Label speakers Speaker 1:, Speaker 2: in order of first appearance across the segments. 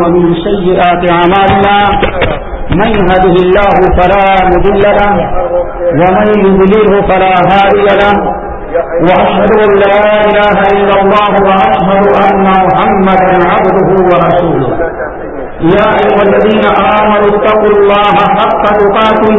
Speaker 1: ومن سيئات أعمالنا. من يهده الله فلا مضل له، ومن يضلله فلا هادي له. وأشهد أن لا إله إلا الله، وأشهد أن محمدا عبده ورسوله. يا أيها الذين آمنوا اتقوا الله حق تقاته.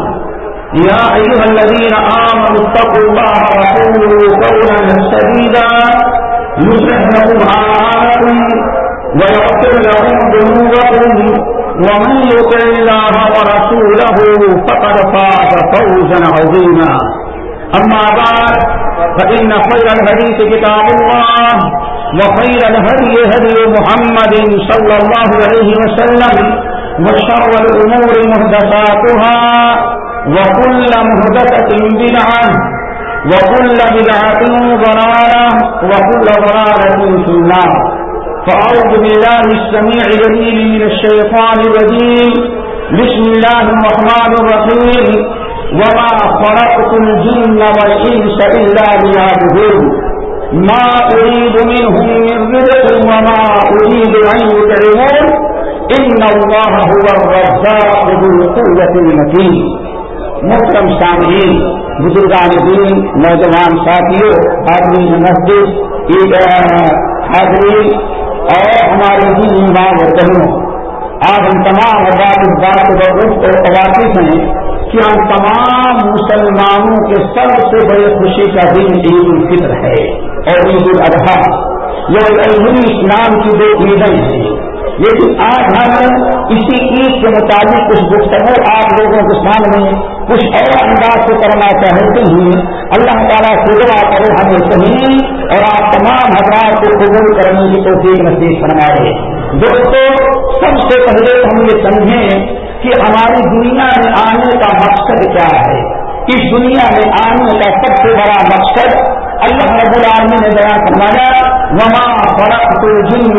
Speaker 1: يا أيها الذين آمنوا اتقوا الله وقولوا قولا سديدا يصلح لكم أعمالكم ويغفر لكم ذنوبكم ومن يطع الله ورسوله فقد فاز فوزا عظيما. أما بعد، فإن خير الحديث كتاب الله وخير الهدي هدي محمد صلى الله عليه وسلم وشر الأمور مهدساتها وكل مهدسة بدعة، وكل بدعة ضلالة، وكل ضلالة في النار. فأعوذ بالله السميع الجليل من الشيطان الرجيم. بسم الله الرحمن الرحيم. وما خلقت الجن والإنس إلا ليعبدون. ما أريد منهم من رزق وما أريد أن يطعمون. إن الله هو الرزاق ذو القوة المتين محترم سامعین، بزرگان دین، نوجوان ساتھیوں آدمی مسجد، عید حاضری اور ہمارے دین ماں اور بہنوں، آج ہم تمام حضرات اس بات کو واقف ہیں کہ ہم تمام مسلمانوں کے سب سے بڑی خوشی کا دن عید الفطر ہے اور عید الاضحیٰ۔ یہ عید اسلام کی دو عیدیں ہیں۔ لیکن آج ہم اسی عید کے مطابق کچھ گفتگو آپ لوگوں کے سامنے کچھ اور انداز سے کرنا چاہتے ہیں۔ اللہ تعالیٰ سے دعا کرے ہمیں صحیح اور آپ تمام حضرات کو قبول کرنے کی توفیق نصیب فرمائے۔ دوستو، سب سے پہلے ہم یہ سمجھیں کہ ہماری دنیا میں آنے کا مقصد کیا ہے۔ اس دنیا میں آنے کا سب سے بڑا مقصد اللہ رب العالمین نے بیان فرمایا وما فرق تو جن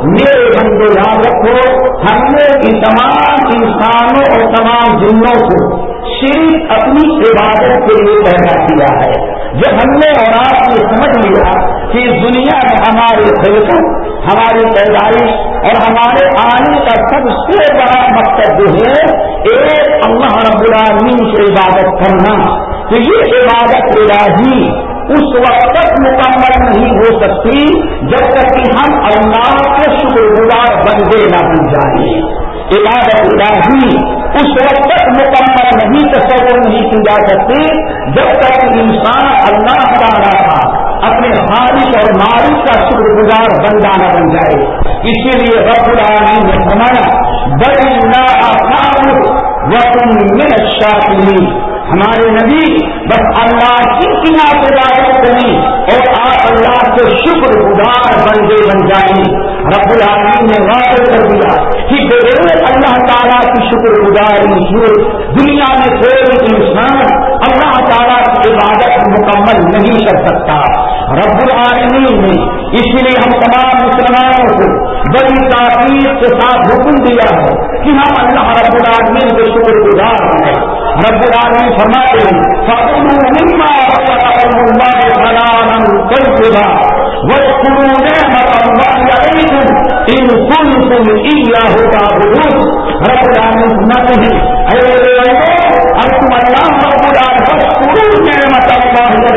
Speaker 1: میرے بندے یاد رکھو، ہم نے ان تمام انسانوں اور تمام جنوں کو صرف اپنی عبادت کے لیے پیدا کیا ہے۔ جب ہم نے اور آپ نے سمجھ لیا کہ اس دنیا میں ہماری خلقت ہماری پیدائش اور ہمارے آنے کا سب سے بڑا مقصد جو ہے، ایک اللہ رب العالمین سے عبادت کرنا۔ تو یہ عبادت الہی اس وقت تک مکمل نہیں ہو سکتی جب تک کہ ہم اللہ کے شکر گزار بندے نہ بن جائیں۔ عبادت الہی، اس وقت تک مکمل نہیں، تصور نہیں کی جا سکتی جب تک انسان اللہ تعالیٰ کا اپنے خالص اور مالک کا شکر گزار بندہ نہ بن جائے۔ اسی لیے رب العالمین نے فرمایا بڑی نا وقت میں شاطری ہمارے نبی بس اللہ کی کنا عبادت کریں اور آپ اللہ کے شکر گزار بندے بن جائیں۔ رب العالمین نے واضح کر دیا کہ بغیر اللہ تعالیٰ کی شکر گزاری ضرور دنیا میں کوئی انسان اللہ تعالیٰ کی عبادت مکمل نہیں کر سکتا۔ رب العالمین نے اس لیے ہم تمام مسلمانوں کو بڑی تاخیر کے ساتھ حکم دیا ہے کہ ہم اللہ رب العالمین کے شکر گزار بنے رب العالمین فرماتے ہیں، فَقُلُوا مِمَّا رَزَقَكُمُ اللَّهُ حَلَالًا طَيِّبًا وَاذْكُرُوا نِعْمَةَ اللَّهِ عَلَيْكُمْ إِن كُنتُمْ إِيَّاهُ تَعْبُدُونَ۔ رب العالمین فرماتے ہیں، اے اب تم اللہ رب العالمین فَاذْكُرُوا نِعْمَةَ اللَّهِ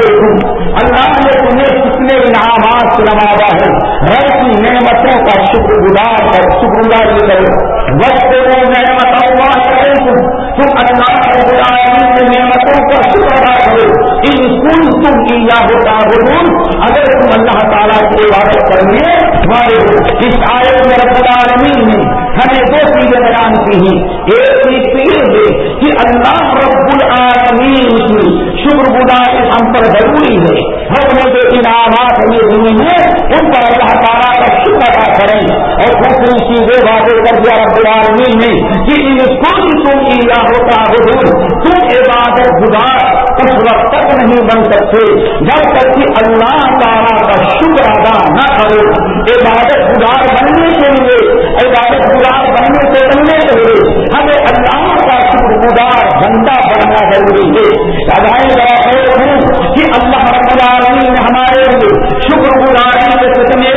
Speaker 1: اللہ نے تمہیں کتنے انعامات سے نوازا ہے۔ رب کی نعمتوں کا شکر گزار کر شکر گزار کرو۔ وَاذْكُرُوا نِعْمَةَ اللَّهِ عَلَيْكُمْ۔ تم اللہ کی کا شکر ادا کرو۔ ان کل تم کی یا ہوتا اگر تم اللہ تعالیٰ کی عبادت کرنے والے ہو اس آئے میں رب العالمین نے ہمیں دو چیزیں بیان کی ہیں۔ ایک چیز تو یہ ہے کہ اللہ رب العالمین کی شکر گزار ہم پر ضروری ہے۔ ہم نے جو انعامات ہمیں ہوئے ہیں، ان پر اللہ تعالیٰ کا شکر ادا کریں۔ اور دوسری چیزیں واضح کر دیا رب العالمین نے کہ ان کو تم یا ہوتا تم عبادت گزار اس وقت تک نہیں بن سکتے۔ جب تک کہ اللہ تعالیٰ کا شکر ادا نہ کرو عبادت گزار بننے کے لیے، عبادت گزار بننے سے بننے کے لیے ہمیں اللہ کا شکر گزار بندہ بننا ضروری ہے۔ ہوں کہ اللہ رب العالمین نے ہمارے لیے شکر گزاری کے کتنے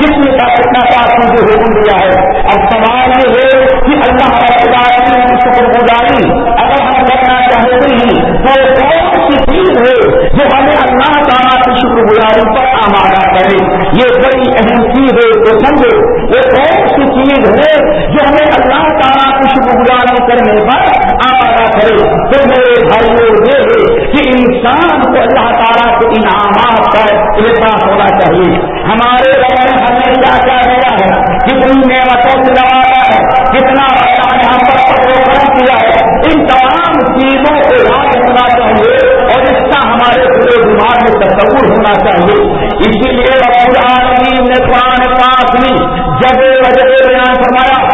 Speaker 1: کتنے کا کتنا پاس مجھے حکم دیا ہے۔ اب سوال یہ ہے کہ اللہ رب العالمین کی شکر گزاری اگر ہم کرنا چاہتے ہیں۔ تو چیز ہے جو ہمیں اللہ تعالیٰ کی شکر گزاری پر آمادہ کرے؟ یہ بڑی اہم چیز ہے، تو سمجھے وہ کون سی چیز ہے جو ہمیں اللہ تعالیٰ کی شکر گزاری کرنے پر آمادہ کرے؟ تو میرے بھائیوں یہ ہے کہ انسان کو اللہ تعالیٰ کے انعامات کا احساس ہونا چاہیے۔ ہمارے بغیر ہمیں کیا کیا گیا ہے؟ کتنی نعمتوں سے لگایا ہے، کتنا یہاں پر کیا ہے ان تمام چیزوں کو یاد رکھنا چاہیے اور اس کا ہمارے پورے دماغ میں تصور ہونا چاہیے۔ اسی لیے رب العالمین نے قرآن پاس میں جگہ وجہ بیان فرمایا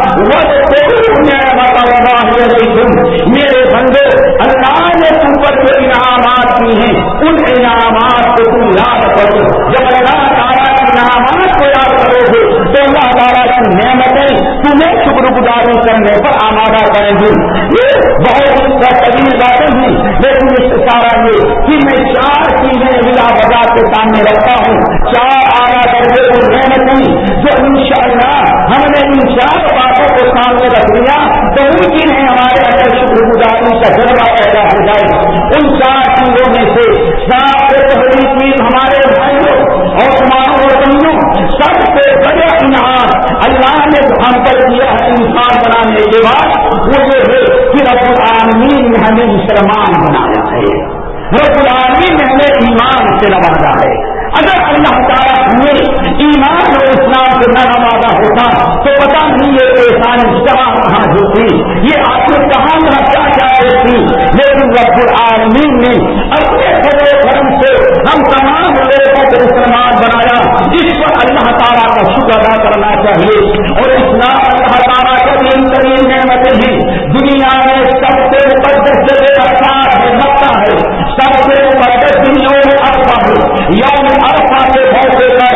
Speaker 1: میرے بندے، اللہ نے تم پر جو انعامات کی ہیں، ان انعامات کو تم یاد کرو۔ جب اللہ تعالیٰ انعامات کو یاد کرو گے تو اللہ تعالیٰ کی نعمتیں تمہیں شکر گزاری کرنے پر آمادہ کریں گی۔ یہ بہت طویل باتیں ہیں، لیکن اس سارا یہ کہ میں چار چیزیں بلا وجہ کے سامنے رکھتا ہوں۔ چار آگا درجے کو نعمتیں جو ان شاء اللہ ہم نے ان چار باتوں کو سامنے رکھ لیا تو ممکن ہے ہمارے اندر شکر گزاری کا جذبہ پیدا ہو جائے۔ ان چار چیزوں میں سے سب سے پہلی چیز ہمارے بھائیوں اور ماں اور بہنوں سب سے انعام اللہ نے ہم پر دیا ہے انسان بنانے کے بعد، وہ یہ ہے کہ رب العالمین نے ہمیں مسلمان بنایا ہے۔ رب العالمین نے ہمیں ایمان سے نوازا ہے۔ اگر اللہ تعالیٰ ہمیں ایمان اور اسلام سے نہ نوازا ہوتا، تو پتا نہیں یہ پریشانی کہاں کہاں ہوتی یہ آپ کو کہاں نہ کیا کیا تھی لیکن رب العالمین نے اپنے خبر کرم سے ہم تمام لوگوں کو مسلمان بنایا، جس پر اللہ تعالیٰ کا شکر ادا کرنا چاہیے۔ اور اسلام اللہ تعالیٰ کا دین ترین نعمتیں ہیں۔ دنیا میں سب سے مقدس جگہ اثار ہے، مکہ ہے۔ سب سے مقدس دنوں میں افواہ ہے۔ یوم ارفا کے موقع پر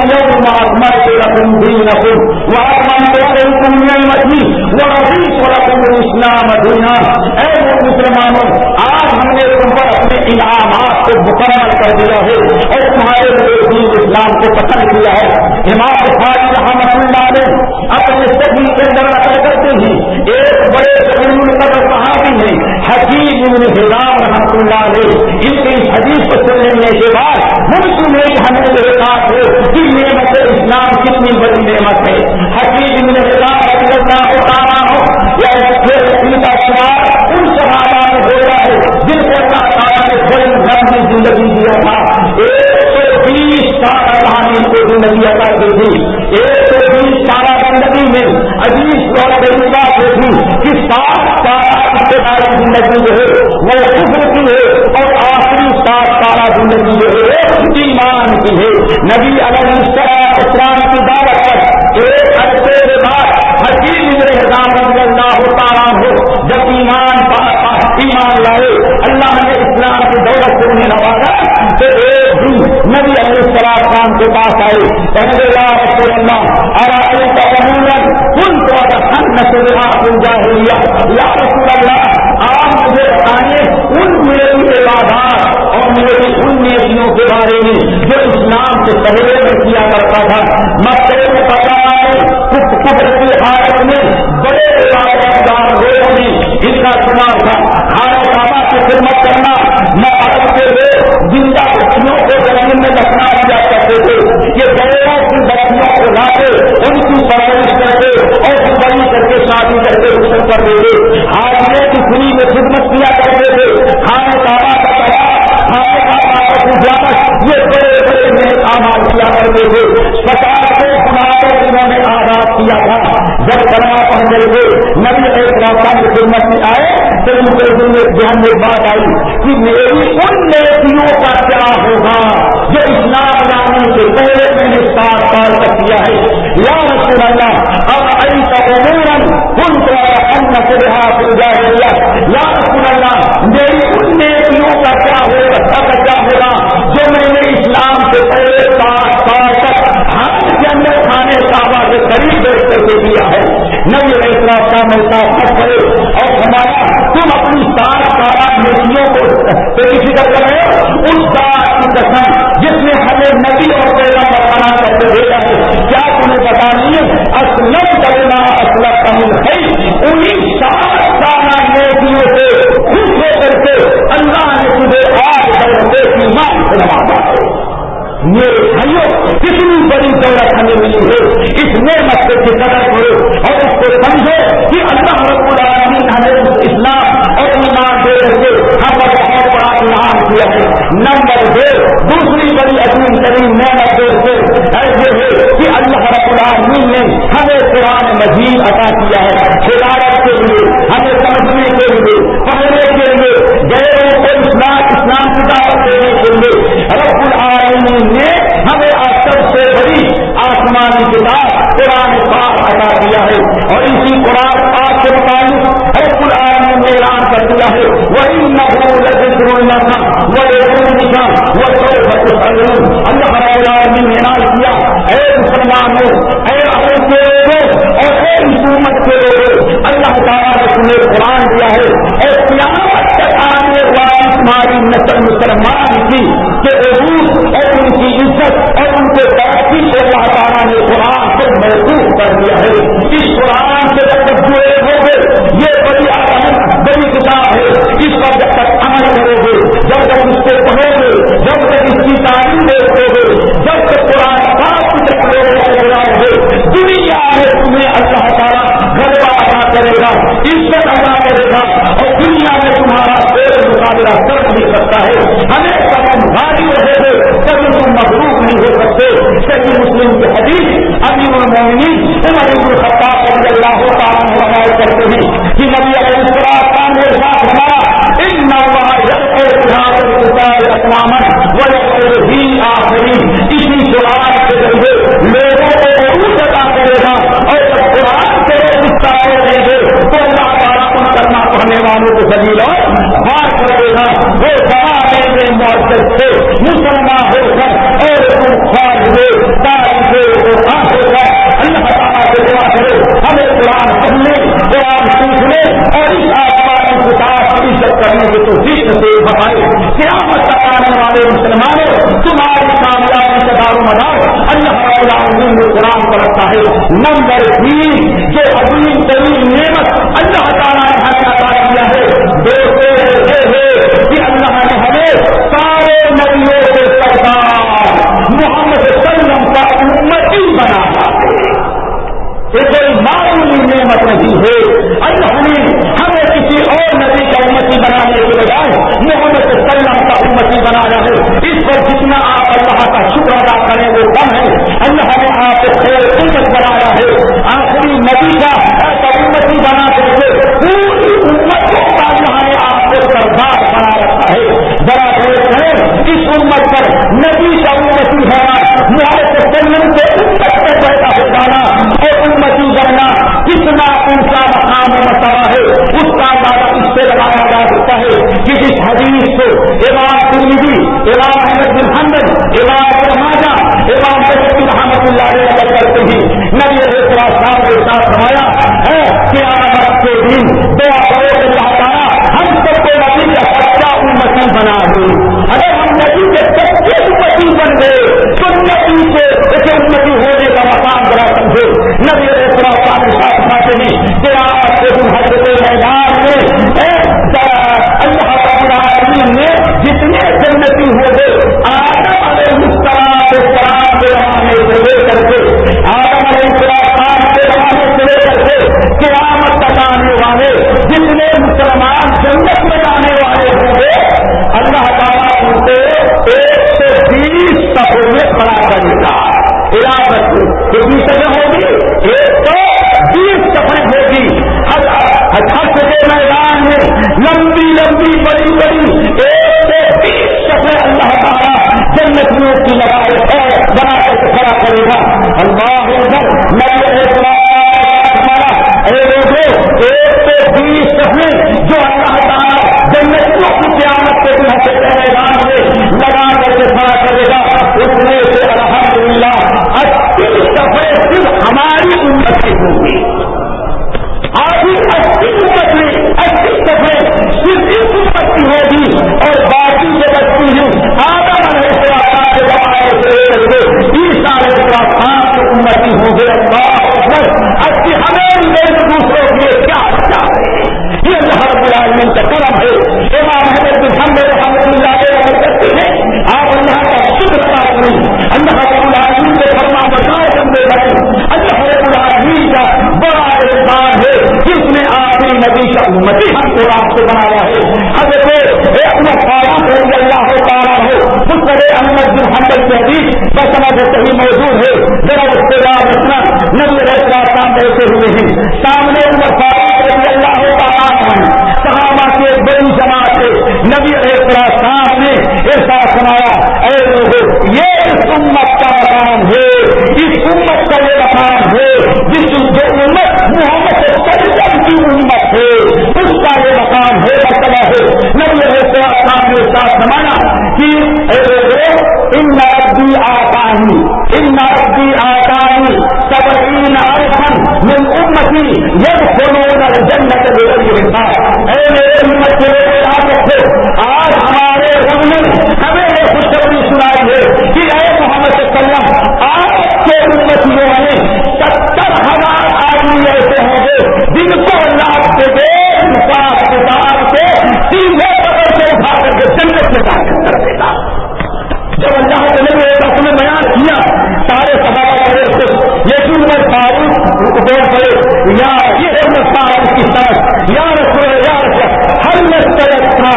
Speaker 1: اليوم اکمل لكم دينكم واكملت عليكم نعمتي ورضيت لكم الاسلام دينا اے مسلمانوں آج ہم نے تم پر انعامات کو مکمل کر دیا ہے اور تمہارے لیے دین اسلام کو پسند کیا ہے۔ امام بخاری رحمت اللہ نے اپنے سبھی کے اندر نقل کرتے ہیں۔ ایک بڑے قانون قدر صحابی ہیں، حکیم ابن حرام رحمت اللہ نے ان کی حدیث کو سن لینے کے بعد ممکن ہے کہ ہمیں یہ بات ہو کہ نعمت اسلام کتنی بڑی نعمت ہے حکیم ابن حرام رحمت اللہ کو تعالیٰ ہو یا پھر ان کا شمار ان صحابہ میں ہوتا ہے۔ جن کو اللہ تعالیٰ نے زندگی دیا تھا۔ ایک سو بیس سال اللہ نے ان کو زندگی عطا کی تھی۔ ایک سو بیس سالہ زندگی میں عزیز طور پر یہ بات یہ تھی کہ سات سالہ ابتدائی زندگی جو ہے پر رکھتا ہے۔ نمبر تین، جو عظیم ترین نعمت اللہ تعالیٰ نے ہمیں عطا کیا ہے سارے کے محمد کا بنا یہ کوئی معمولی نعمت نہیں ہے۔ اللہ نبی کا امتی بنانے کے بجائے محمد صلی اللہ کا امتی ہے اس پر جتنا آپ اللہ کا شکر ادا کریں وہ کم ہے۔ اللہ نے آپ کو بنایا ہے۔ آخری نبی کا ایسا امتی بنا کر کے پوری امت اللہ نے آپ کو سردار بنا رکھا ہے۔ بڑا دیکھ ہے، اس امت پر نبی کا امتی ہونا لگایا جا سکتا ہے۔ جس اس حدیث کو امام ترمیدی امام احمد بن حمد امام رماجہ امام بشتی رحمت اللہ نے نقل کرتے ہی نبی علیہ صاحب کے ساتھ فرمایا ہے کہ آپ کے دن دعا کرو کہ اللہ تعالیٰ ہم سب کو نبی کا سچا امتی بنا دے۔ اگر ہم نبی کے سچے امتی بن گئے، تو نبی سے اسے امتی ہونے کا مقام بنا سمجھے نبی علیہ صاحب کے ساتھ کھاتے ہیں کہ آپ کے دن حضرت میدان میں میں جتنے جنتی ہو گئے حدیث بسنا سے صحیح موجود ہے، ذرا اس کے بعد رکھنا۔ نبی رہتا کام بیٹھے ہوئے ہیں۔ سامنے عمر فاروق رضی اللہ تعالیٰ صحابہ کی ایک بڑی جماعت ہے نبی علیہ السلام نے ایسا سنایا، اے لوگ یہ اس امت کا مقام ہے۔ اس امت کا یہ مقام ہے جس جو امت محمد سے کی امت ہے، اس کا یہ مقام ہے، مرتبہ ہے۔ نبی علیہ السلام نے ساتھ سمایا کہ من امتی يدخلون الجنة بغير حساب اے میرے امت کے لوگ یاد رکھو، آج ہمارے رب نے ہمیں یہ خوشخبری سنائی ہے کہ اے محمد صلی اللہ علیہ وسلم، آپ کے امتیوں میں یعنی ستر ہزار آدمی ایسے ہوں گے جن کو اللہ کے دے حساب کتاب سے سیدھے پکڑ کے اٹھا کر کے جنت میں داخل کر دے گا جب اللہ کے نبی ایک اپنے بیان کیا، سارے صحابہ کرے یہ عمر فاروق بول یا یہ عمر فاروق کی طرف، یا رسول یا رسول ہر میں طرف تھا۔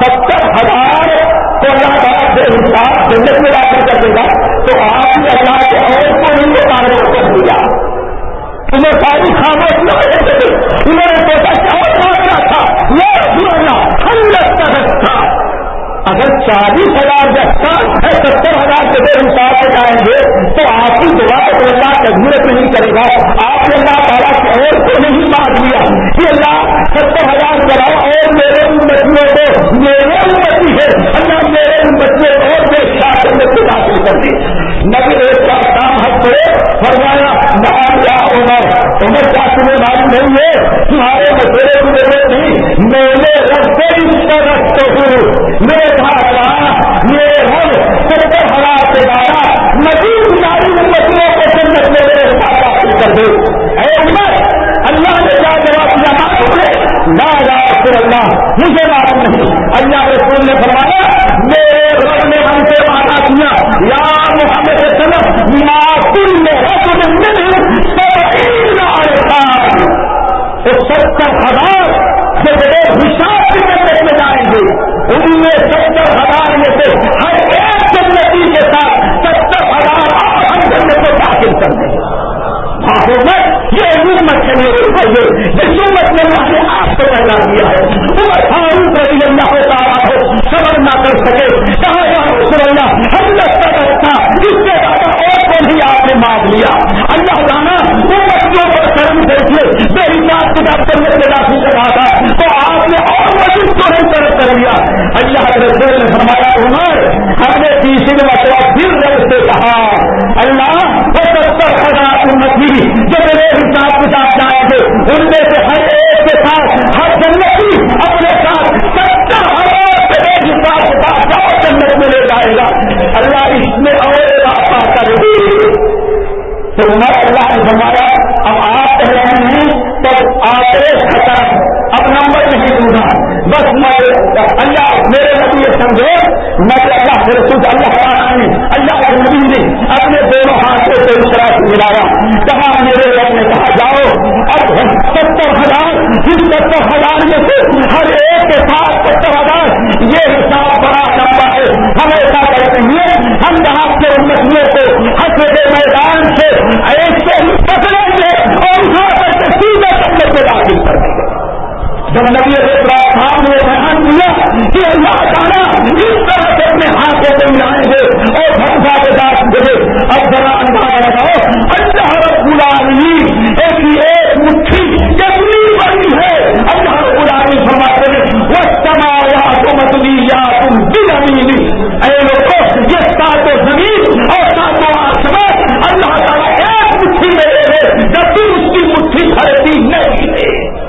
Speaker 1: ستر ہزار کو اللہ تعالیٰ سے حساب جنت میں داخل کر دے گا، تو آپ نے اللہ کے اور کو نہیں یہ تعلق کر دیا تمہیں ساری خاموش نہ رہ سکے انہوں نے سوچا کیا سوچنا تھا؟ یہ رسول اللہ، ہم لگتا تھا اگر چالیس ہزار جگہ ستر ہزار کے دیر سے جائیں گے تو آپ کی دعا کو اللہ تجویز نہیں کرے گا۔ آپ نے اللہ تعالیٰ کی اور کو نہیں بات لیا کہ اللہ ستر ہزار کراؤ اور میرے ان کو، میرے ان ہے۔ اللہ کر دی۔ نبی ایک کا کام حق پڑے فرمایا نام کیا عمر عمر کیا تمہیں معلوم نہیں ہے، تمہارے مسئلے کی ضرورت نہیں، میرے رستے اس کا رکھتے ہوں۔ میرے میرے ہم ستر ہزار سے زیادہ مزید ساری امتوں کو جنت میں میرے ساتھ حاصل کر دے اے عمر، اللہ نے کیا جواب دیا؟ معلوم ہے۔ نہ رسول اللہ، مجھے معلوم نہیں۔ اللہ رسول نے فرمایا، میرے رب نے ہم سے وعدہ کیا۔ یا محمد سلم معافی میں رسول نہیں ستر ہزار سے بڑے حساب کی جنت میں جائیں گے. ان میں ستر ہزار میں سے ہر ایک جنتی کے ساتھ ستر ہزار اور ہم جنت کو داخل کر دیں. حکومت یہ حکومت کے میرے بھائی جس امت نے اللہ نے آپ کو پیدا کیا ہے. عمر فاروق رضی اللہ کو تعالیٰ ہو صبر نہ کر سکے. کہا، یا رسول اللہ، ہم لگتا تھا اس سے زیادہ اور کو نے مانگ لیا۔ اللہ جانا، وہ بچوں پر کرم دیکھیے۔ بے حساب کتاب کرنے سے داخل کر رہا تھا، تو آپ نے اور مزید کو نہیں طرف کر لیا؟ اللہ کے رسول نے فرمایا، عمر، ہم نے تیسری مرتبہ پھر رب سے کہا، اللہ، وہ ستر ہزار امتی جو میرے حساب کتاب جائیں گے ان میں سے ہر ایک کے ساتھ، ہر جنتی اپنے ساتھ ستر ہزار سے بے حساب کتاب جاؤ جنت میں لے جائے گا۔ اللہ اس میں اور راستہ کر دے تو عمر اللہ نے فرمایا، اب آپ کہہ رہے ہیں تو آپ خطر اب نمبر نہیں دوں بس میں اللہ، میرے نبی سمجھو، میں اللہ کے رسول، اللہ تعالیٰ نے اللہ کے نبی نے اپنے دونوں ہاتھوں سے اس طرح سے ملایا۔ کہا، میرے رب نے کہا، جاؤ، اب ستر ہزار جن ستر ہزار میں سے ہر ایک کے ساتھ ستر یہ حساب بڑا لمبا ہے۔ ہم ایسا کرتے ہیں، ہم جہاں کے مسلموں کو حسب میدان سے ایسے ہی پکڑیں گے اور اٹھا کر کے سیدھے کرنے سے داخل کریں گے۔ جب نبی رات صاحب نے بیان دیا کہ اللہ تعالیٰ اس طرح سے اپنے ہاتھوں سے ملائیں گے اور بھروسہ کے ساتھ دے اب ذرا اندازہ لگاؤ، اللہ رب العالمین ایسی ایک مٹھی یا تم دل امینی اے لوگوں یہ سات و زمین اور سات و آسمان اللہ تعالیٰ ایک مٹھی میں لے لے جب تم اس کی مٹھی پھڑتی نہیں ہے۔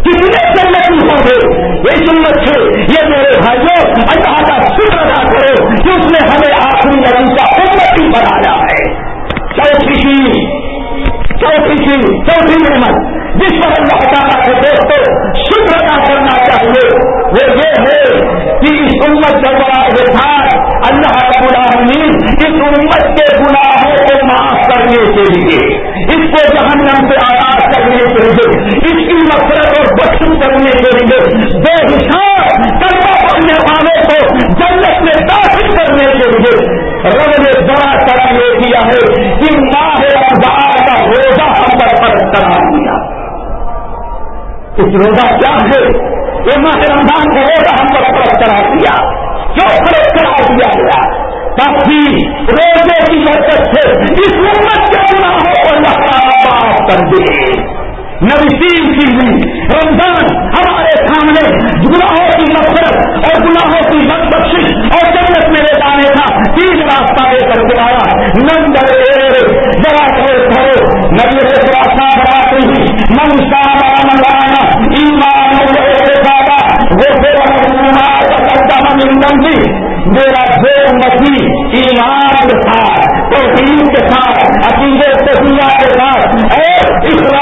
Speaker 1: کتنے سنتی ہوں گے؟ یہ سنت سے یہ میرے بھائیوں، اللہ کا شکر ادا کرو کہ اس نے ہمیں آخری نبی کا امتی بنایا ہے۔ چوتھی چیز چوتھی چیز چوتھی نعمت۔ جس پر اللہ تعالیٰ کے دوستوں شکر ادا کرنا چاہیے، وہ یہ ہے کہ اس امت کا بڑا احساس اللہ کا العالمین اس امت کے گناہوں کو معاف کرنے کے لیے، اس کو جہنم سے آزاد کرنے کے لیے، اس کی نفرت اور بخش کرنے کے لیے، بے حساب کرنا پڑنے والوں کو جنت میں داخل کرنے کے لیے۔ رب نے بڑا کرم یہ کیا ہے کہ ماہ رمضان کا روزہ ہم پر فرق کرا۔ کچھ روزہ کیا ہے؟ یہ ماہ رمضان کو روزہ ہم پر فروخت کرا دیا جو فروخت کرا دیا گیا۔ تاکہ جی، روزے کی برکت سے اس امت کے گناہوں کو اللہ تعالیٰ معاف کر دے۔ نبی تین بھی رمضان ہمارے سامنے گناہوں کی نفرت اور گناہوں کی مت بخش اور جنت میں لے جانے کا تین راستہ لے کر کے آیا۔ نند ذرا کرو۔ نبی ایمان میرا ایمان کے ساتھ توحید کے ساتھ عقیدے کے ساتھ اور اسلام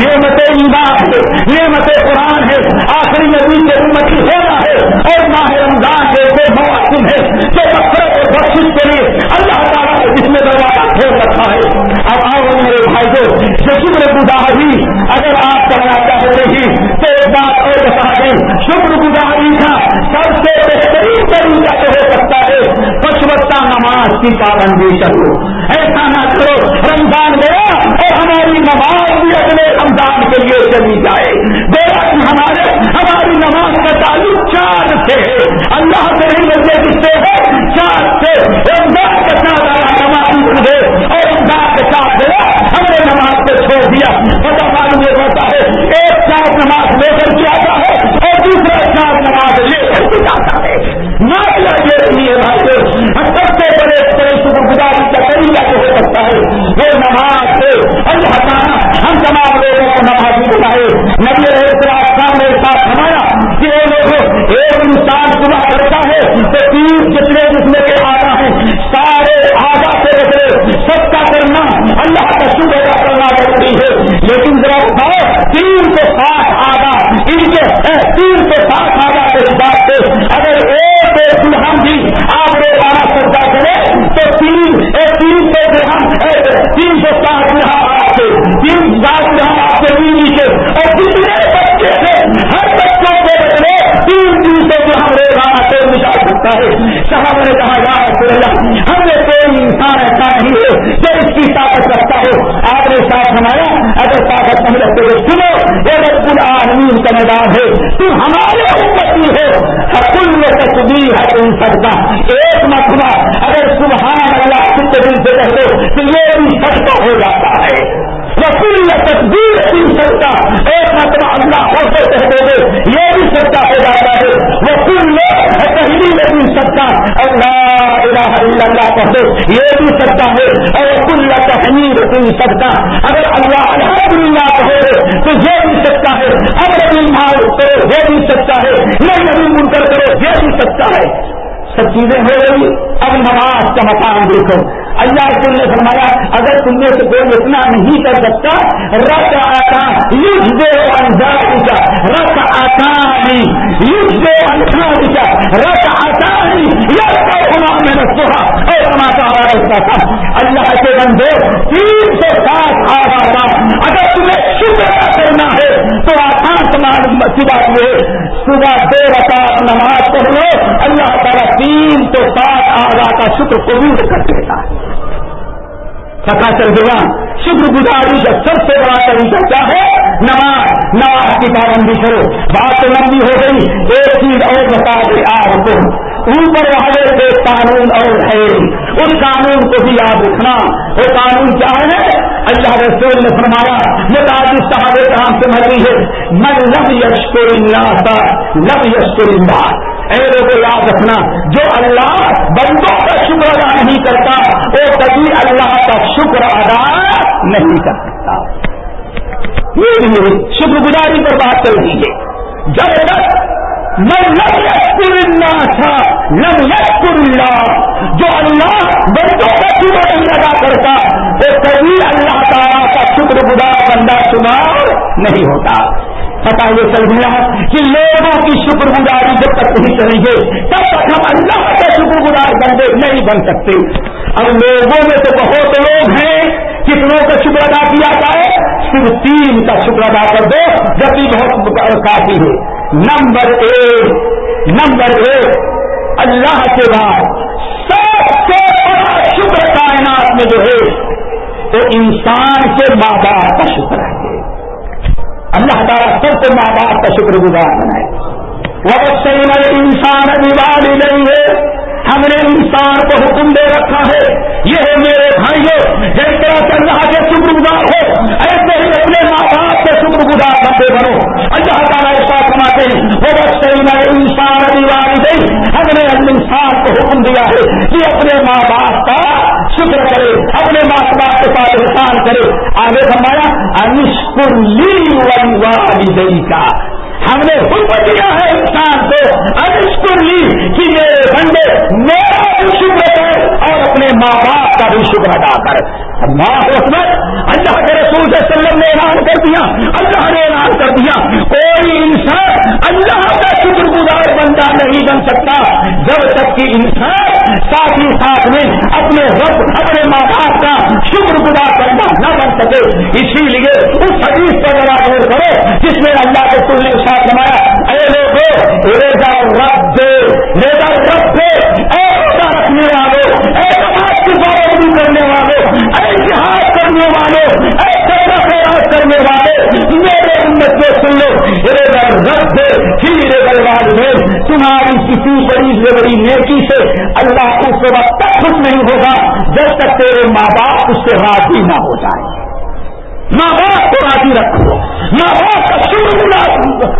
Speaker 1: نعمت ایمان ہے، نعمت قرآن ہے، آخری نبی کے امتی ہونا ہے، اور ماہ رمضان کے وہ مواسم ہے جو مقصد اور بخش کے لیے اللہ تعالیٰ نے اس میں دروازہ کھول رکھا ہے۔ اب آؤ میرے بھائی کو شکر گزاری اگر آپ کرنا چاہتے ہیں تو ایک بات اور بتا دیں شکر گزاری کا سب سے بہترین طریقہ تو ہو سکتا ہے پشوتا نماز کی پابندی کرو۔ ایسا نہ کرو، رمضان گیا اور ہماری نماز بھی اگلے رمضان کے لیے چلی جائے۔ ہمارے، ہماری نماز کا تعلق چار سے اللہ کے لیے سے ہے؟ چار سے۔ رمضان کے ساتھ نماز اور رمضان کے ساتھ گیا ہم نے نماز کو چھوڑ دیا۔ پتا معلوم یہ ہوتا ہے، ایک چار نماز لے کر کے آتا ہے اور دوسرا چار نماز لے کر کے جاتا ہے۔ ہے بھائی سب سے بڑے بڑے شکر گزاری کا طریقہ جو ہو سکتا ہے۔ وہ نماز سے اللہ تعالیٰ ہم تمام لوگوں کو نبی نے ساتھ ہمارا کہ وہ لوگ ایک انسان صبح کرتا ہے تو تین جتنے جتنے کے آگا ہیں سارے آگا سے رکھے سب کا کرنا اللہ کا شکر ادا کرنا ضروری ہے۔ لیکن ذرا بتاؤ تین سے سات آگا ان کے تین سے سات آگا کے حساب سے اگر ایک سلحان جی آپ روزانہ سردا کرے تو تین تین سو گرہم تین سو سات گرہم آپ سے تین سات گرہم آپ سے بیوی سے اور جتنے بچے سے ہر بچوں کے بدلے تین تین سو گرہم روزانہ سے مٹا سکتا ہے۔ صاحب نے، کہا جا اللہ، ہم نے کوئی انسان ایسا نہیں ہے، جو اس کی طاقت رکھتا ہو آپ نے ساتھ ہمارا، اگر طاقت نہیں رکھتے ہوئے سنو، وہ رب العالمین کا میدان ہے۔ تم ہمارے امتی ہو کل میں تصویر ہے ان سکتا ایک مرتبہ اگر سبحان اللہ کتنے دن سے رہتے تو یہ بھی سچتا ہو جاتا ہے۔ رسول یا تصویر سن سکتا ایک مرتبہ اللہ ہو ہوتے کہتے ہوئے یہ بھی سچا ہو جاتا ہے۔ رسول میں تحریر سن سکتا اللہ الہ الا اللہ کہتے یہ بھی سچا ہے۔ اور رسول یا تحریر سن سکتا اگر اللہ الحمد للہ کہے تو یہ بھی سچا ہے۔ اگر ابھی مال کرو، یہ بھی سچا ہے۔ نہیں ابھی منکر کرو، یہ بھی سچا ہے۔ سب چیزیں ہو رہی اب نماز کا مقام دیکھو۔ اللہ رسول نے فرمایا، اگر تم میں سے کوئی اتنا نہیں کر سکتا رس آتا یوز دے انجاتی کا رس آتا نہیں یوز دے انجاتی کا رس آتا نہیں یہ ہونا میں اور تھا اللہ کے بندے تین سو سات آ رہا اگر تمہیں شکر کرنا ہے، تو آسان سمان بات یہ صبح دو رکعت نماز پڑھ لو، اللہ تعالیٰ تین سو سات آگاہ کا شکر قبول کر دیتا ہے۔ پتا چل گیا شکر گزاری کا سب سے بڑا طریقہ کیا ہے؟ نماز۔ نماز کی پابندی کرو۔ بات تو لمبی ہو گئی۔ ایک چیز اور بتا دے آپ کو۔ اوپر والے سے قانون اور ہے اس قانون کو بھی یاد رکھنا۔ وہ قانون کیا ہے؟ اللہ رسول نے فرمایا، متعدد صحابہ کام سے مری ہے۔ من لب یشکر اللہ تھا لب یشکر اللہ کو یاد رکھنا، جو اللہ بندوں کا شکر ادا نہیں کرتا، وہ کبھی اللہ کا شکر ادا نہیں کر سکتا۔ یہ شکر گزاری پر بات چل رہی ہے جب تک میں لم یشکر اللہ تھا لم یشکر اللہ، جو اللہ بندوں کا شکر نہیں ادا کرتا، وہ کبھی اللہ تعالیٰ کا شکر گزار بندہ شمار نہیں ہوتا۔ پتا یہ چل گیا کہ لوگوں کی شکر گزاری جب تک نہیں کریں گے تب تک ہم اللہ کا شکر گزار بندے نہیں بن سکتے۔ اب لوگوں میں تو بہت لوگ ہیں، کتنوں کا شکر ادا کیا جائے؟ صرف تین کا شکر ادا کر دو جب بھی بہت کافی ہے۔ نمبر ایک نمبر ایک، اللہ کے بعد سب سے بڑا شکر کائنات میں جو ہے، وہ انسان کے ماں باپ کا شکر ہے۔ اللہ تعالیٰ سب کو ماں باپ کا شکر گزار بنائے۔ وہ صحیح میں انسان ابھی نہیں ہے۔ ہم نے انسان کو حکم دے رکھا ہے۔ یہ ہے میرے بھائیوں، جس طرح سے اللہ کے شکر گزار ہو ایسے ہی اپنے ماں باپ کے شکر گزار بندے بنو۔ اللہ تعالیٰ ایسا سماتے ہیں۔ وہ بس میں انسان ابھی نہیں۔ ہم نے انسان کو حکم دیا ہے کہ اپنے ماں باپ کا شکر کرے، اپنے ماں باپ کے ساتھ احسان کرے۔ آگے فرمایا انشکر لی کا ہم نے حکم دیا ہے انسان کو انشکر لی کہ میرے بندے، میرا بھی شکر کرے اپنے ماں باپ کا بھی شکر ادا کر ماں حکمت، اللہ کے رسول سے سلم نے اعلان کر دیا۔ اللہ نے اعلان کر دیا۔ کوئی انسان اللہ کا شکر گزار بندہ نہیں بن سکتا۔ جب تک کہ انسان ساتھ ہی ساتھ میں اپنے رب، اپنے ماں باپ کا شکر گزار بندہ نہ بن سکے۔ اسی لیے اس حدیث پر ذرا غور کرو، جس میں اللہ کے سل نے ساتھ نمایا اے لوگوں ریزا رب دے ریزا اللہ اس وقت تک خوش نہیں ہوگا جب تک تیرے ماں باپ اس سے راضی نہ ہو جائے ماں باپ کو راضی رکھو۔ ماں باپ کا شکر گزار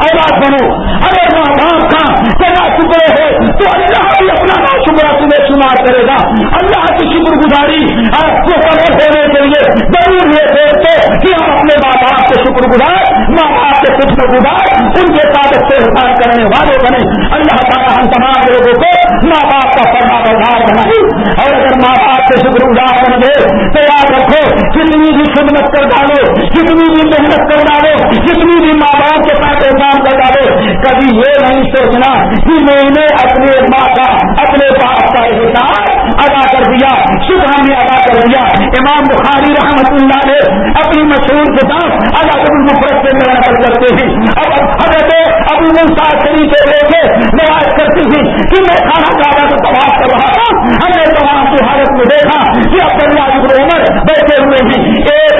Speaker 1: آواز بنو اگر ماں باپ کا تیرا شکر ہے، تو اللہ بھی اپنا نا شکر تمہیں شمار کرے گا۔ اللہ کی شکر گزاری آپ کو قبر ہونے کے لیے ضرور یہ دیکھتے کہ ہم اپنے ماں باپ کے شکر گزار، ماں باپ کے شکر گزار، ان کے ساتھ سے احسان کرنے والے بنے۔ اللہ تعالیٰ ہم تمام لوگوں کو ماں باپ کا فرما بردار بنائے اور اگر ماں باپ کے شکر گزار بن گئے، تو یاد رکھو کتنی بھی خدمت کر ڈالو، جتنی بھی محنت کر ڈالو، جتنی بھی ماں باپ کے ساتھ احترام کر ڈالو، کبھی یہ نہیں سوچنا کہ میں نے اپنے ماں کا، اپنے باپ کا احساس ادا کر دیا۔ شکر نے ادا کر دیا۔ امام بخاری رحمت اللہ نے اپنی مشہور کتاب اللہ المفرت سے میرا نقل کرتے ہیں۔ اب حضرت ابو منسا شریف سے لے کے نواز کرتی تھی کہ میں کھانا کھانا تو تباہ کر رہا تھا۔ ہم نے تمام کی حالت میں دیکھا کہ اب اللہ عمر بیٹھے ہوئے ہیں۔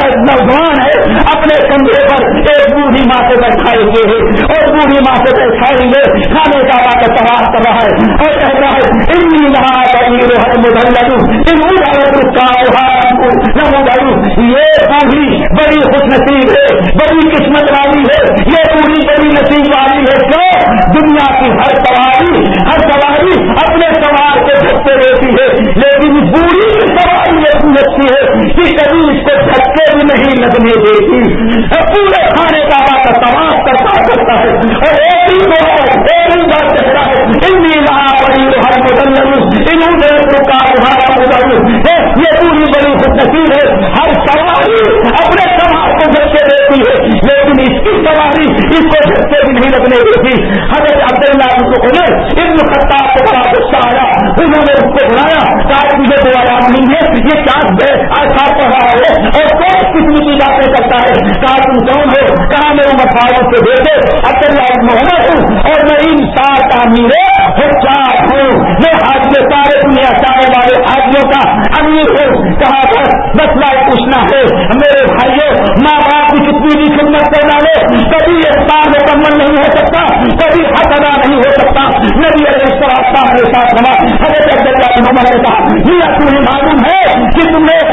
Speaker 1: ایک نوجوان ہے، اپنے کندھے پر ایک بوڑھی ماں سے بیٹھائے ہوئے ہیں اور بوڑھی ماں سے بیٹھائے ہوئے کھانے کا بات تباہ کر رہا ہے۔ اور کہتا ہے یہ بوڑھی بڑی خوش نصیب ہے بڑی قسمت والی ہے، یہ پوری بڑی نصیب والی ہے، کیوں؟ دنیا کی ہر سواری ہر سواری اپنے سوار کے دھکے دیتی ہے، لیکن بوڑھی سواری ایسی لگتی ہے، کہ کبھی اس کو دھکے بھی نہیں لگنے دیتی۔ پورے کھانے کا بات تباہ کرتا کرتا ہے۔ اور ایک ہی بات ایک ہی بات کہتا ہے بڑی ہر انہوں کا یہ پوری بڑی خوش نصیب ہے۔ ہر سواری اپنے سوار کو دیتی ہے۔ لیکن اس کی سواری اس کو دھکے بھی نہیں لگنے دیتی۔ حضرت عبد اللہ عمر ابن خطاب کو بڑا غصہ آیا انہوں نے اس کو بلایا شاید مجھے دو نہیں ہے۔ یہ کیا ایسا ہے۔ اور قسم کی باتیں کرتا ہے۔ کہا تم کون ہو؟ کہاں میں عمر فاروق سے دیکھے عبد اللہ ابن عمر ہوں اور میں ان سات تعمیر ہوں۔ میں حاج میں سارے دنیا سارے والے حاجیوں کا امیر ہوں۔ کہا پر مسئلہ پوچھنا ہے، میرے بھائیوں ماں باپ کی کتنی بھی خدمت کر ڈالے کبھی اختار مکمل نہیں ہو سکتا، کبھی حق ادا نہیں ہو سکتا۔ نبی علیہ السلام کے ساتھ ہوا حضرت عبداللہ بن عمر نے کہا یہ تمہیں معلوم ہے کہ تم نے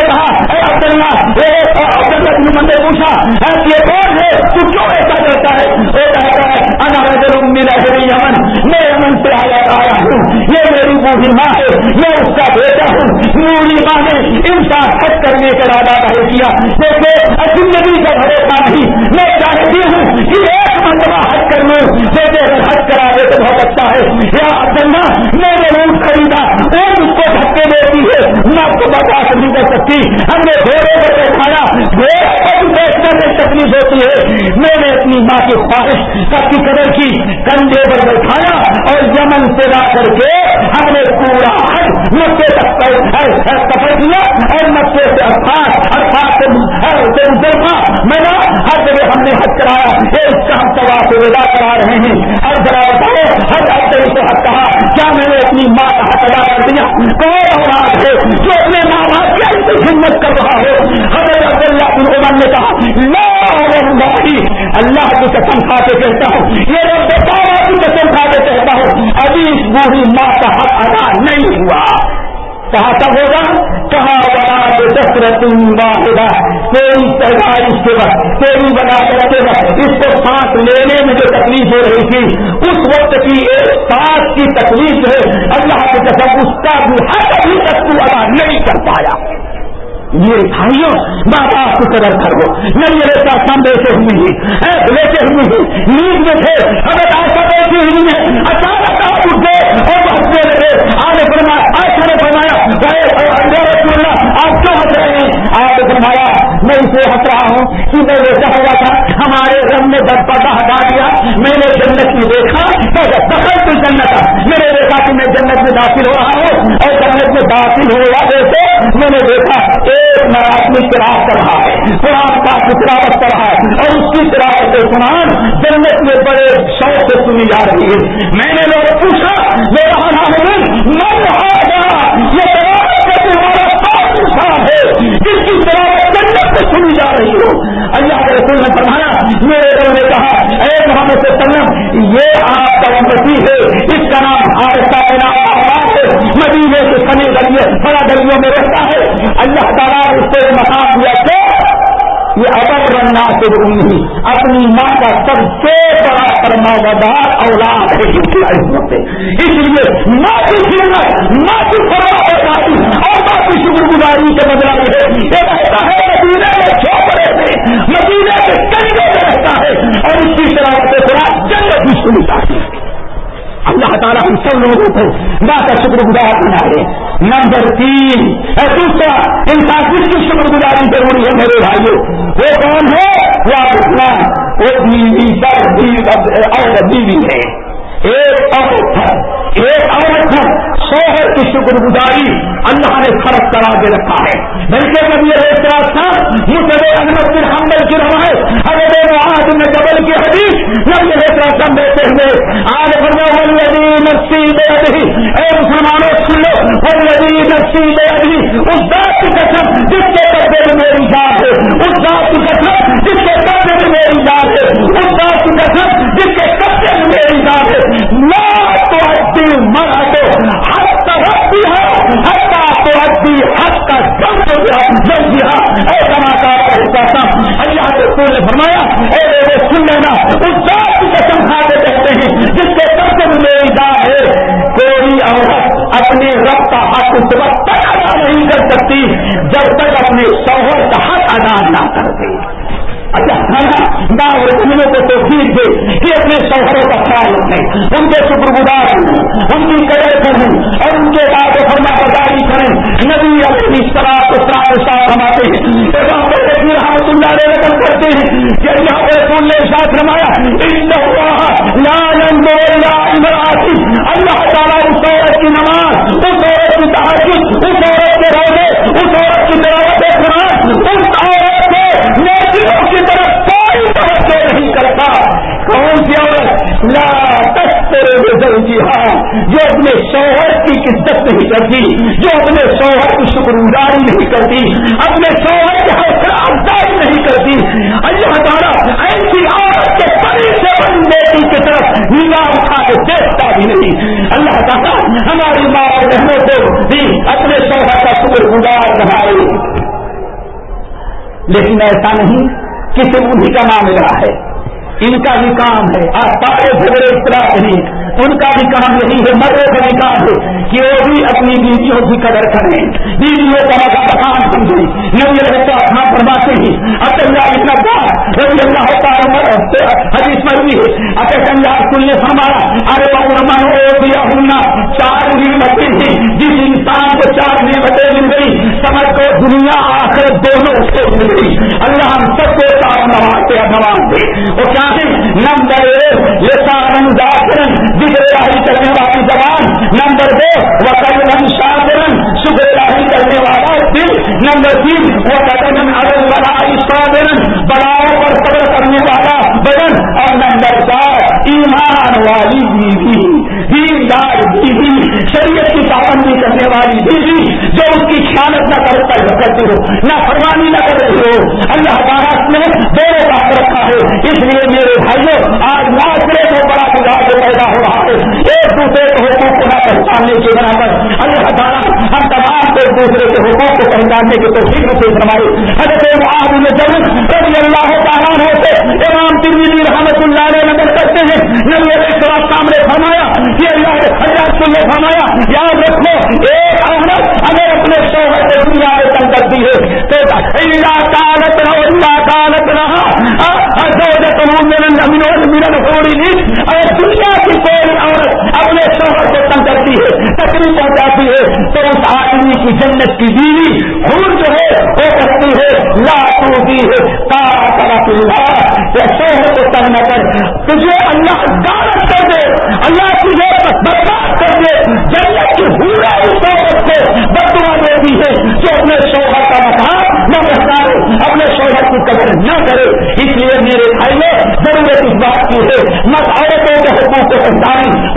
Speaker 1: نے کہا، اے عبداللہ اے عبداللہ بن عمر نے پوچھا یہ کون ہے؟ تو کیوں ایسا کرتا ہے؟ وہ کہتا ہے، انا رجل من اہل یمن، میں یمن سے آیا آیا ہوں۔ یہ میری بوڑھی ماں ہے، میں اس کا بیٹا ہوں۔ بوڑھی ماں نے انسان حج کرنے کا ارادہ نہیں کیا۔ دیکھو زندگی کا بھروسہ نہیں۔ میں چاہتی ہوں کہ ایک مرتبہ حج کر لوں جیسے اگر حج کرا دے تو بہت اچھا ہے یا عبداللہ میں نے خریدا اونٹ اس کو دھکے دیتی ہے، میں آپ کو برداشت نہیں کر سکتی۔ ہم نے گھوڑے کو بیٹھایا، گھوڑے کو بیٹھنے میں تکلیف ہوتی ہے۔ میں نے اپنی ماں کی خواہش سب کی قدر کی، کندھے پر بیٹھایا اور یمن سے لا کر کے ہم نے پورا حج مکے تک سفر کیا اور مکے سے ارفات ارفات سے میں نا ہر جگہ ہم نے حج کرایا اس کا ہم سوا سے ودا کرا رہے ہیں۔ ہر ذرا بتاؤ ہر ہفتے سے حق کہا، کیا میں نے اپنی ماں کا حق ادا کر دیا؟ کون اولاد ہے جو اپنے ماں باپ کی ایسی خدمت کر رہا ہو حضرت عبداللہ بن عمر نے کہا، لا اللہ کی قسم کھا کے کہتا ہوں۔ یہ رب تعالیٰ کی قسم کھا کے کہتا ہوں۔ ابھی اس بوڑھی ماں کا حق ادا نہیں ہوا۔ کہاں تک ہوگا؟ کہاں بنا دسرت واحدہ؟ تیری پیدائش کے وقت تیری بنا کرتے وقت اس کو سانس لینے میں جو تکلیف ہو رہی تھی، اس وقت کی ایک سانس کی تکلیف ہے۔ اللہ کے قسم، اس کا بھی حق ابھی تک تو ادا نہیں کر پایا۔ میرے بھائیوں، ماں باپ کی قدر کرو۔ نہیں میرے ساتھ سام بیٹھے ہوئی ہی بیٹھے ہوئی ہی نیند میں تھے۔ اگر ایسا بیٹھی ہوئی ہے اچانک آپ اٹھ گئے اور ہنسنے لگے آگے فرمایا آج نے فرمایا آپ کیوں ہنس رہے ہیں آپ نے فرمایا میں اسے ہنس رہا ہوں کہ میں ویسا ہوا تھا، ہمارے رنگ نے دس پردہ ہٹا دیا۔ میں نے جنت میں دیکھا دخل تو جنت میرے دیکھا کہ میں جنت میں داخل ہو رہا ہوں۔ اور جنت میں داخل ہوا جیسے میں نے دیکھا ایک نیا آدمی تلاش کر رہا ہے۔ قرآن کا تلاوت کر رہا ہے۔ اور اس کی تلاوت قرآن جنت میں بڑے شوق سے سنی جا رہی ہے۔ میں نے لوگ پوچھا میرا نام من آ گیا یہ تلاوت کرنے والا کون انسان ہے؟ جس کی تلاوت جنت سے سنی جا رہی ہو۔ اللہ کے رسول نے فرمایا، میرے لوگوں نے کہا، اے محمد وسلم، یہ آپ کا امتی ہے، اس کا نام حادثہ کا مدینے کے سنی گلیوں، بڑا گلیوں میں رہتا ہے۔ اللہ تعالیٰ اس سے مقام دیا کہ یہ ابر رنگا سے نہیں، اپنی ماں کا سب سے بڑا فرما ودار اولاد ہے۔ اس لیے ماں کی خدمت ماں کی فرما اور ماں کی شکر گزاری کے بدلا ہے۔ یہ رہتا ہے مدینے میں چھوپڑے میں مدینے کے کنگے میں رہتا ہے، اور اس کی طرح سے تھوڑا جنگ بھی سنتا ہے۔ اللہ تعالیٰ ہم سب لوگوں کو ماں کا شکر گزار بنا رہے نمبر تین دوسرا انسان کس کی شکر گزاری ضروری ہے میرے بھائیوں وہ کون ہے؟ وہ اپنا، وہ بیوی سب بیوی ہے۔ ایک عورت ہے، ایک عورت ہے شوہر کی شکر گزاری اللہ نے فرق کرا کے رکھا ہے۔ بلکہ جب یہ ایک راستہ مسئلے احمد بن حمل کی روایت حضرت معاذ میں قبل کی حدیث جب یہ ایک راستہ دیتے ہوئے آج فرما والذی نفسی بے ابھی اے مسلمانوں، سن لو۔ والذی نفسی بے ابھی اس ذات کی قسم جس کے قبضے میں میری جان ہے۔ اس ذات کی قسم جس کے قبضے میں میری جان ہے۔ اس ذات کی قسم جس کے قبضے میں میری جان ہے۔ میں تو مرا تو ہر بھی حق کا جب ہو گیا جب دیا اے کماکار کا حصہ اللہ رسول نے فرمایا، اے میرے سن لینا اس ذات کی قسم کھا کے دیکھتے ہیں، جس کے سب میری دار ہے۔ کوئی عورت اپنے رب کا حق اس وقت تک ادا نہیں کر سکتی، جب تک اپنے شوہر کا حق ادا نہ کر دے۔ اچھا اور زمینوں کو تو دے کہ اپنے شوہروں کا خیال رکھیں ان کے شکر گزار ہوں ان کی قدر کریں اور ان کے بعد فرما برداری کریں۔ ندی اپنی شراب کو ساتھ ساتھ رماتے ہیں۔ رحمت اللہ علیہ رقم کرتے ہیں کہ اللہ کے رسول نے ساتھ رمایا اللہ تعالیٰ اس عورت کی نماز، اس عورت کی تحقیق اس عورت کے روزے، اس عورت کی تلاوت قرآن اس عورت کے نیکیوں کی طرف کوئی توجہ نہیں کرتا کون سی عورت لا جو اپنے شوہر کی عزت نہیں کرتی، جو اپنے شوہر کی شکر گزاری نہیں کرتی، اپنے شوہر کے حوصلہ افزائی نہیں کرتی۔ اللہ تعالیٰ ایسی عورت کے پری سے بڑی بیٹی کی طرف نیلا اٹھا کے دیکھتا بھی نہیں۔ اللہ تعالیٰ ہماری ماں اور بہنوں کو بھی اپنے شوہر کا شکر گزار بنائے۔ لیکن ایسا نہیں کہ صرف انہیں کا نام رہا ہے۔ ان کا بھی کام ہے آج سارے جھگڑے اختلاف نہیں ان کا بھی کام یہی ہے، مرے کا بھی کام ہے کہ وہ بھی اپنی بیویوں کی قدر کریں۔ بیویوں کا مزہ بخان سمجھے نبی رہتا اپنا فرماتے ہی اچھا جی، اب اللہ اتنا بات ربی اللہ ہوتا ہے حدیث میں بھی ہے۔ اچھا جی، اگر اللہ کل نے فرمایا، ارے رمان او دیا ہونا چار بھی نعمتیں تھی جس انسان کو چار نعمتیں مل گئی سمجھ کو دنیا آخر دونوں سے مل گئی اللہ ہم سب کو چار نواز نواز دے۔ وہ کیا نمبر ایک یہ سارن داخرن راہی کرنے والی زبان۔ نمبر دو وہ قدم شاہرن شکر راہی کرنے والا دل۔ نمبر تین وہ قدم ارن بڑا اسرن بڑاؤ پر صبر کرنے والا بدن۔ اور نمبر چار، ایمان والی بیوی دیندار شریعت کی پابندی کرنے والی بیوی جو اس کی خیالت نہ کرتی ہو، نہ فرمانی نہ کر رہی ہو۔ اللہ تعالیٰ نے دونوں کا رکھا ہے۔ اس لیے میرے بھائیوں، آج معاشرے میں بڑا بگاڑ پیدا ہو رہا ہے۔ ایک دوسرے کے حقوق کو نہ پہچاننے کے بنا پر اللہ تعالیٰ ہم تمام کو ایک دوسرے کے حقوق کو پہچاننے کی تو سے فرمائی حضرت معاذ میں جب کبھی اللہ تعالیٰ ہوتے امام ترمیدی رحمت اللہ علیہ نظر کرتے ہیں۔ نبی علیہ السلام سامنے فرمایا کہ اللہ حضرت نے فرمایا یاد رکھو ایک عورت اگر اپنے شوہر کو دنیا میں تنگ کرتی ہے۔ تو اللہ تعالت رہو اللہ تعالت رہا۔ اور دنیا کی کوئی عورت اپنے شوہر کو تنگ کرتی ہے، تکلیف پہنچاتی ہے، تو اس آدمی کی جنت کی بیوی خون جو ہے وہ کرتی ہے لاکھوں کی ہے۔ شوہر کو تنگ نہ کر۔ تجھے اللہ دارت کر دے اللہ تجھے برباد کر دے۔ جنت کی پورا انسانت کو بدوا دے دی ہے جو اپنے شوہر کا مقام نہ پہچانے، اپنے شوہر کی قدر نہ کرے۔ اس لیے میرے بھائی نے ضرورت اس بات کی ہے۔ عورتوں کے کو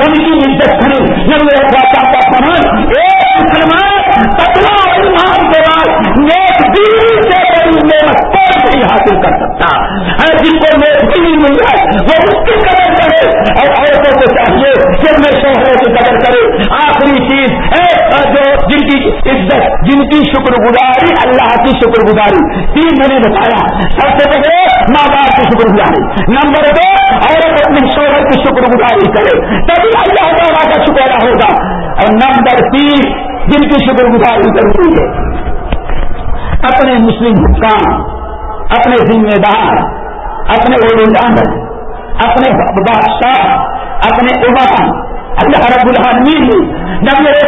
Speaker 1: ان کی عزت کریں نہ میرے کا سامان ایک مسلمان تقوا نہیں حاصل کر سکتا۔ ہے جس کو نیک دین مل جائے وہ اس کی قدر کرے۔ اور عورتوں کو چاہیے کہ اپنے شوہروں کی قدر کرے آخری چیز جو جن کی عزت، جن کی شکر گزاری اللہ کی شکر گزاری تین میں نے بتایا، سب سے پہلے ماں باپ کی شکر گزاری نمبر دو، عورت اپنے شوہر کی شکر گزاری کرے، تبھی اللہ تعالیٰ کا شکر ہوگا۔ اور نمبر تین، جن کی شکر گزاری کرتی ہے۔ اپنے مسلم حکام اپنے ذمہ دار، اپنے اولاد اپنے بادشاہ، اپنے امام اللہ رب العالمین جب میرے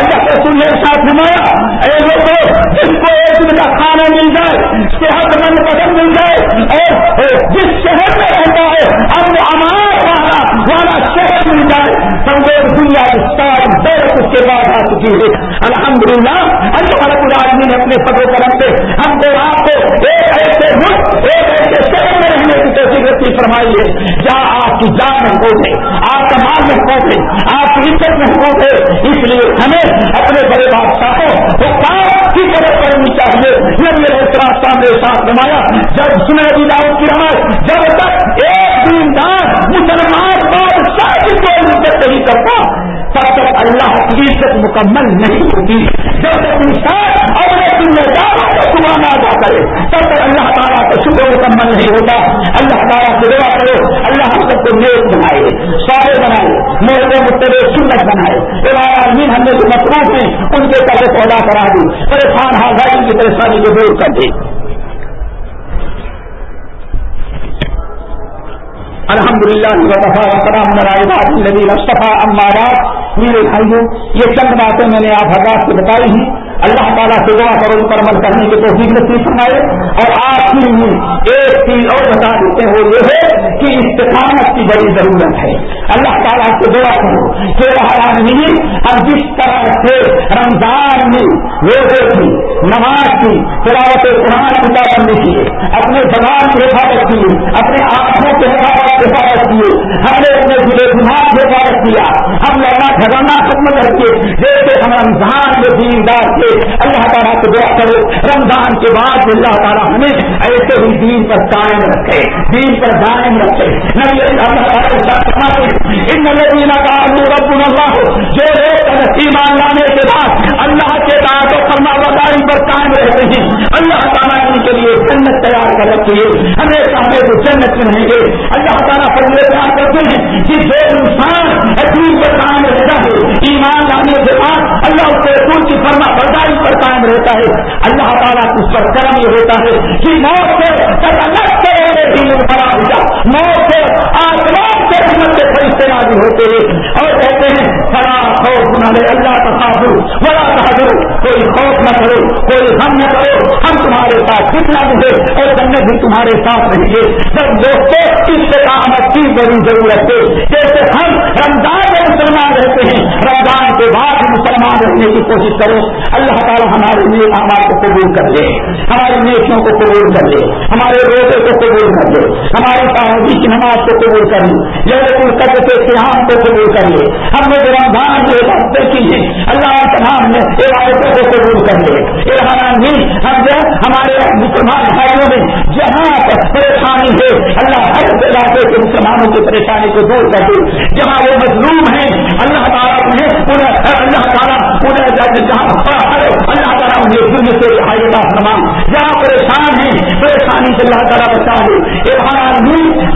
Speaker 1: اللہ رسول نے ساتھ نمایا اے لوگوں، جس کو ایک دن کا کھانا مل جائے صحت مند پسند مل جائے، اور جس شہر میں رہتا ہے، اپنے امان والا والا شہر مل جائے سمجھو دنیا کی ساری دیر اس کے بعد آ چکی ہے الحمد للہ اللہ رب العالمین نے اپنے فضل کرم سے ہم کو آپ کو ایک ایسے ملک، ایک ایسے شہر میں رہنے کی توفیق رسی فرمائی ہے۔ جہاں آپ کی جان محفوظ ہے، آپ کا مال محفوظ ہے، آپ کی عزت محفوظ ہے۔ اس لیے ہمیں اپنے بڑے بادشاہوں کی قدر کرنی چاہیے۔ نبی احترام سامنے ساتھ نمایا جب سنے ابھی داؤد کی رمت جب تک ایک دیندار مسلمان نہیں کرتا تب تک اللہ کی مکمل نہیں ہوتی۔ جب تک انسان اپنے ذمہ داروں کو سنانا ادا کرے تب تک اللہ تعالیٰ کا شکر مکمل نہیں ہوتا۔ اللہ تعالیٰ سے دعا کرو، اللہ ہم سب کو نیک بنائے سارے بنائے میرے متبے سنت بنائے۔ عالمین ہم نے جو مصروف ہیں، ان کے قرض پیدا کرا دی۔ پریشان ہار بھائی کی پریشانی کو دور کر دی۔ الحمد للہ نبی مصطفیٰ امارات میرے بھائیوں، یہ چند باتیں میں نے آپ حضرات سے بتائی ہیں۔ اللہ تعالیٰ سے دعا کرو، ان پر عمل کرنے کی توفیق نصیب فرمائے۔ اور آخر میں ایک چیز اور بتا دیتے ہیں وہ یہ ہے کہ استقامت کی بڑی ضرورت ہے۔ اللہ تعالیٰ سے دعا کرو کہ ہم جس طرح سے رمضان میں روزے کی، نماز کی، تلاوت قرآن کی پابندی کیے اپنے زبان کی حفاظت کی، اپنے آنکھوں کے حفاظت حفاظت کیے ہم نے اپنے ضلع دماغ کی حفاظت کیا۔ ہم لڑنا جھگڑنا ختم کر کے جیسے ہم رمضان میں دیندار کے اللہ تعالیٰ سے دعا کرو۔ رمضان کے بعد اللہ تعالیٰ ہمیں ایسے ہی دین پر قائم رکھے، دین پر دائم رکھے۔ ان نبینا کا رب اللہ، جو لوگ ایمان لانے کے بعد اللہ کے بعد فرما بداری پر قائم رہتے ہیں، اللہ تعالیٰ ان کے لیے جنت تیار کر رکھی ہے ہمیشہ ہمیں وہ جنت میں رہیں گے۔ اللہ تعالیٰ پر یہ پیار کرتے ہیں کہ جو انسان دین پر قائم رہتا ہے، ایمان لانے کے بعد اللہ اس کے فرما بردار پر قائم رہتا ہے۔ اللہ تعالیٰ اس پر کرم یہ ہوتا ہے۔ کہ موت سے تلک سے میرے دل بڑا ہوتا موت سے آسمان سے رحمت کے فرشتے نازل ہوتے ہیں۔ اور کہتے ہیں، فلا خوف نہ لے اللہ کا خاصو بڑا بہادر کوئی خوف نہ کرو کوئی غم نہ کرو ہم تمہارے ساتھ کتنا مجھے اور جنت بھی تمہارے ساتھ رہیں گے جب دوستوں، اس سے کامت کی بڑی ضرورت ہے۔ جیسے ہم رمضان مسلمان رہتے ہیں۔ رمضان کے بعد مسلمان رہنے کی کوشش کرو۔ اللہ تعالیٰ ہمارے نیک آماد کو قبول کر لے۔ ہماری نیکیوں کو قبول کر لے۔ ہمارے روزے کو قبول کر لے۔ ہماری تعدی کی نماز کو قبول کر لے۔ جیسے القد کے سیاح کو قبول کر لے۔ ہم نے جو رمضان کے راستے کی ہے، اللہ تمام نے عبادتوں کو قبول کر لے۔ بھی ہم جو ہمارے مسلمان بھائیوں میں جہاں پریشانی ہے، اللہ ہر علاقے کے مسلمانوں کی پریشانی کو دور کر دے۔ جہاں وہ مظلوم ہیں اللہ تعالیٰ نے اللہ تعالیٰ انہیں جہاں اللہ تعالیٰ انہیں ظلم سے رہائی کا فرمان جہاں پریشان ہیں پریشانی سے اللہ تعالیٰ بچا لے دے ایک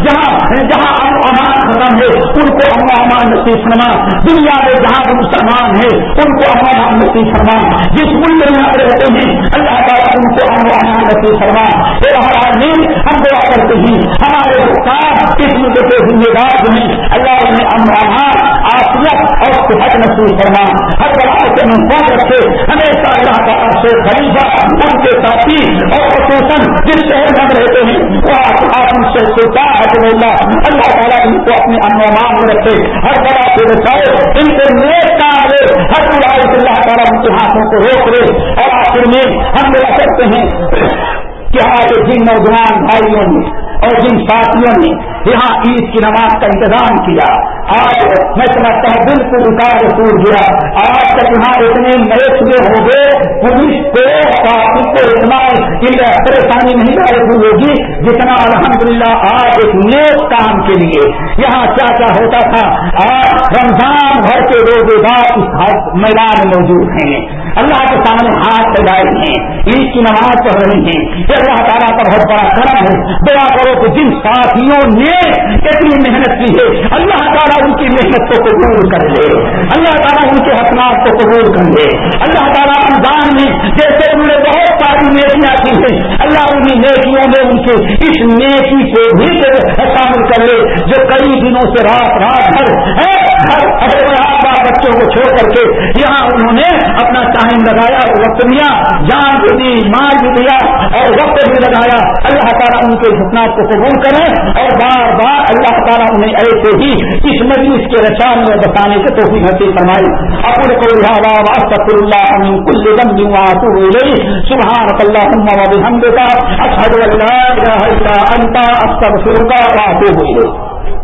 Speaker 1: جہاں جہاں ام امان ختم ہے ان کو ام امان نصیب فرما دنیا میں جہاں بھی مسلمان ہیں ان کو ام امان نصیب فرما جس ملک میں آپ رہتے ہیں اللہ تعالیٰ ان کو ام امان نصیب فرما ایک ہم دعا کرتے ہیں ہمارے حکام اس ملک کے ذمہ دار جو ہیں اللہ انہیں ام امان آفیت اور صحت نصیب فرما ہر بڑا سے محفوظ رکھے ہمیشہ اللہ کا سے خلیفہ ان کے ساتھی اور خصوصاً جس شہر میں رہتے ہیں وہ آپ ان سے سلطان اللہ اللہ تعالیٰ ان کو اپنے انومان میں رکھے۔ ہر طرح سے رسائے ان کے نیک کام لے ہر طرح اللہ تعالیٰ ان کے ہاتھوں کو روک لے اور آخر میں ہم لوگ کرتے ہیں کہ آج جن نوجوان بھائیوں نے اور جن ساتھیوں نے یہاں عید کی نماز کا انتظام کیا، آج میں سمجھتا ہوں بالکل رکاوٹ ٹوٹ گیا۔ آج تک یہاں اتنے نئے چلے ہو گئے پولیس کو کو اتنا پریشانی نہیں لاحق ہوگی، جتنا الحمدللہ آج ایک نیک کام کے لیے۔ یہاں کیا کیا ہوتا تھا؟ آج رمضان بھر کے روزے دار اس میدان موجود ہیں۔ اللہ کے سامنے ہاتھ پھیلائے ہیں عید کی نماز پڑھ رہی ہیں۔ یہ اللہ تعالیٰ کا بہت بڑا کرم ہے۔ دعا کرو کہ جن ساتھیوں نے اتنی محنت کی ہے، اللہ تعالیٰ ان کی محنت کو قبول کر لے۔ اللہ تعالیٰ ان کے حسنات کو قبول کر لے۔ اللہ تعالیٰ رمضان میں جیسے انہوں نے بہت ساری نیکیاں کی ہیں، اللہ انہیں نیکیوں میں ان کے اس نیکی کو بھی شامل کر لے جو کئی دنوں سے رات رات بھر ہر بچوں کو چھوڑ کر کے یہاں انہوں نے اپنا ٹائم لگایا، وقت دیا، جان بھی دی، مال بھی دیا اور وقت بھی لگایا۔ اللہ تعالیٰ ان کے حسنات کو قبول کرے اور بار بار اللہ تعالیٰ انہیں ایسے ہی اس مجلس کے رشان میں بتانے کے توفیق نصیب فرمائی اپنے کو استغفر اللہ من كل ذنب واتوب الیہ۔ سبحانك اللهم وبحمدك اشهد ان لا اله الا انت استغفرك واتوب